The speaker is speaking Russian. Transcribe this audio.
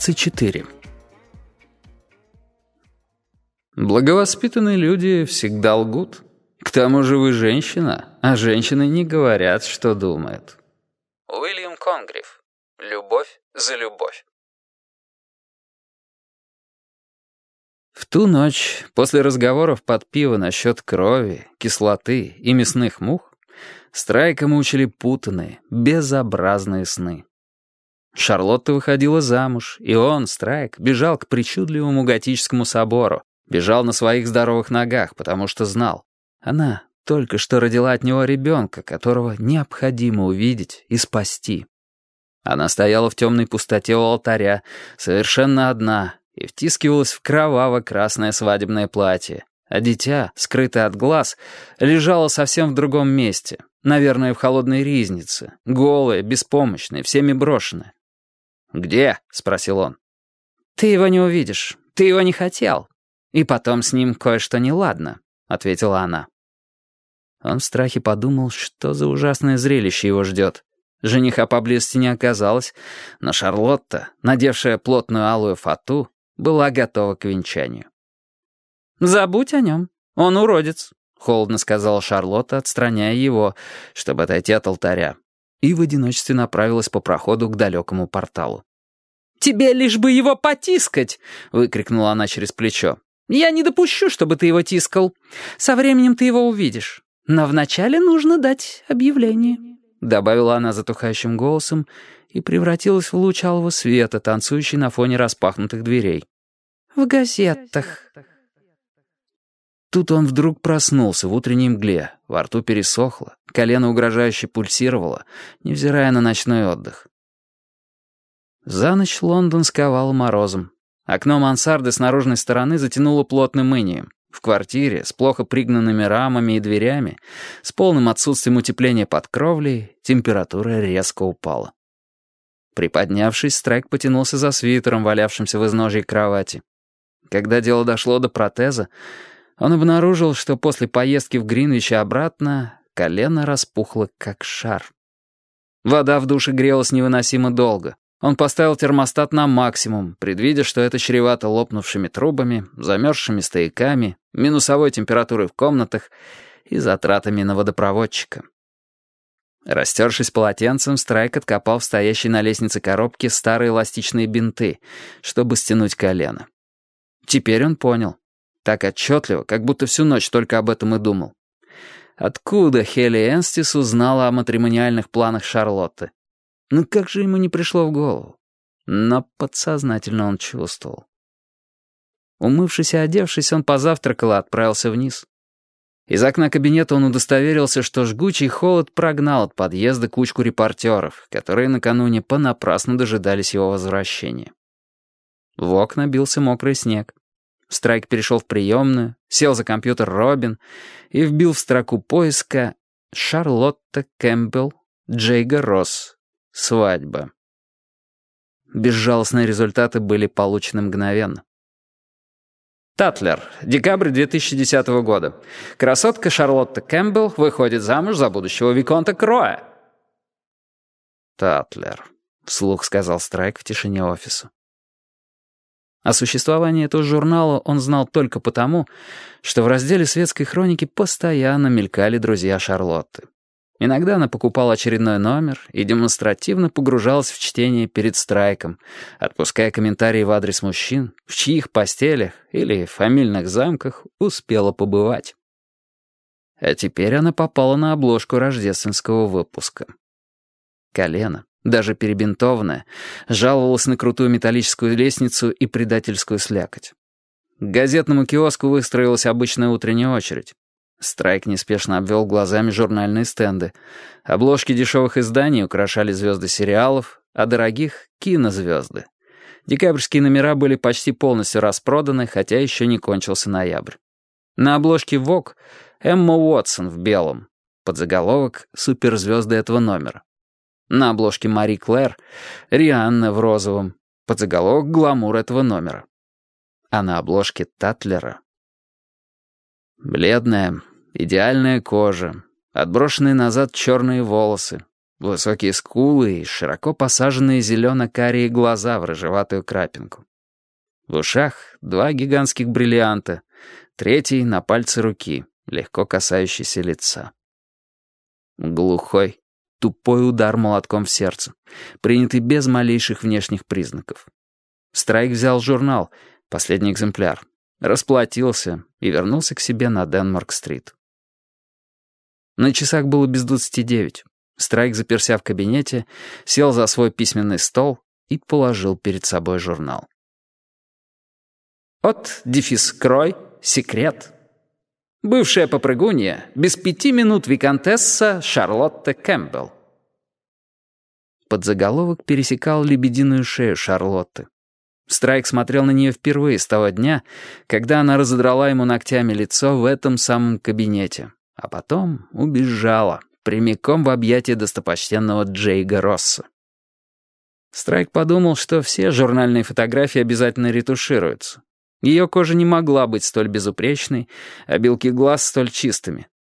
24. Благовоспитанные люди всегда лгут. К тому же вы женщина, а женщины не говорят, что думают. Уильям Конгриф. Любовь за любовь. В ту ночь, после разговоров под пиво насчет крови, кислоты и мясных мух, Страйка мучили путанные, безобразные сны. Шарлотта выходила замуж, и он, Страйк, бежал к причудливому готическому собору, бежал на своих здоровых ногах, потому что знал. Она только что родила от него ребенка, которого необходимо увидеть и спасти. Она стояла в темной пустоте у алтаря, совершенно одна, и втискивалась в кроваво-красное свадебное платье, а дитя, скрытое от глаз, лежало совсем в другом месте, наверное, в холодной ризнице, голое, беспомощное, всеми брошенное. «Где?» — спросил он. «Ты его не увидишь. Ты его не хотел. И потом с ним кое-что неладно», — ответила она. Он в страхе подумал, что за ужасное зрелище его ждет. Жениха поблизости не оказалось, но Шарлотта, надевшая плотную алую фату, была готова к венчанию. «Забудь о нем. Он уродец», — холодно сказала Шарлотта, отстраняя его, чтобы отойти от алтаря и в одиночестве направилась по проходу к далекому порталу. «Тебе лишь бы его потискать!» — выкрикнула она через плечо. «Я не допущу, чтобы ты его тискал. Со временем ты его увидишь. Но вначале нужно дать объявление», — добавила она затухающим голосом и превратилась в луч алого света, танцующий на фоне распахнутых дверей. «В газетах». Тут он вдруг проснулся в утренней мгле, во рту пересохло, колено угрожающе пульсировало, невзирая на ночной отдых. За ночь Лондон сковал морозом. Окно мансарды с наружной стороны затянуло плотным инием. В квартире с плохо пригнанными рамами и дверями, с полным отсутствием утепления под кровлей, температура резко упала. Приподнявшись, Страйк потянулся за свитером, валявшимся в изножье кровати. Когда дело дошло до протеза, он обнаружил, что после поездки в Гринвич и обратно колено распухло как шар. Вода в душе грелась невыносимо долго. Он поставил термостат на максимум, предвидя, что это чревато лопнувшими трубами, замерзшими стояками, минусовой температурой в комнатах и затратами на водопроводчика. Растершись полотенцем, Страйк откопал в стоящей на лестнице коробке старые эластичные бинты, чтобы стянуть колено. Теперь он понял. Так отчетливо, как будто всю ночь только об этом и думал. Откуда Хелли Энстис узнала о матримониальных планах Шарлотты? Ну как же ему не пришло в голову? Но подсознательно он чувствовал. Умывшись и одевшись, он позавтракал и отправился вниз. Из окна кабинета он удостоверился, что жгучий холод прогнал от подъезда кучку репортеров, которые накануне понапрасну дожидались его возвращения. В окна бился мокрый снег. Страйк перешел в приемную, сел за компьютер Робин и вбил в строку поиска «Шарлотта Кэмпбелл, Джейго Росс. Свадьба». Безжалостные результаты были получены мгновенно. Tatler. Декабрь 2010 года. Красотка Шарлотта Кэмпбелл выходит замуж за будущего Виконта Кроя. «Татлер», — вслух сказал Страйк в тишине офиса. О существовании этого журнала он знал только потому, что в разделе светской хроники постоянно мелькали друзья Шарлотты. Иногда она покупала очередной номер и демонстративно погружалась в чтение перед страйком, отпуская комментарии в адрес мужчин, в чьих постелях или фамильных замках успела побывать. А теперь она попала на обложку рождественского выпуска. Колено, даже перебинтованная, жаловалась на крутую металлическую лестницу и предательскую слякоть. К газетному киоску выстроилась обычная утренняя очередь. Страйк неспешно обвел глазами журнальные стенды. Обложки дешевых изданий украшали звезды сериалов, а дорогих — кинозвезды. Декабрьские номера были почти полностью распроданы, хотя еще не кончился ноябрь. На обложке Vogue Эмма Уотсон в белом. Под заголовок «Суперзвезды этого номера». На обложке Мари Клэр Рианна в розовом. Под заголовок «Гламур этого номера». А на обложке Татлера Бледная, идеальная кожа, отброшенные назад черные волосы, высокие скулы и широко посаженные зелено-карие глаза в рыжеватую крапинку. В ушах два гигантских бриллианта, третий на пальце руки, легко касающийся лица. Глухой, тупой удар молотком в сердце, принятый без малейших внешних признаков. Страйк взял журнал, последний экземпляр, расплатился и вернулся к себе на Денмарк-стрит. На часах было без двадцати девять. Страйк, заперся в кабинете, сел за свой письменный стол и положил перед собой журнал. От дефис Крой, секрет. Бывшая попрыгунья, без пяти минут виконтесса Шарлотта Кэмпбелл. Под заголовок пересекал лебединую шею Шарлотты. Страйк смотрел на нее впервые с того дня, когда она разодрала ему ногтями лицо в этом самом кабинете, а потом убежала, прямиком в объятия достопочтенного Джейга Росса. Страйк подумал, что все журнальные фотографии обязательно ретушируются. Ее кожа не могла быть столь безупречной, а белки глаз столь чистыми.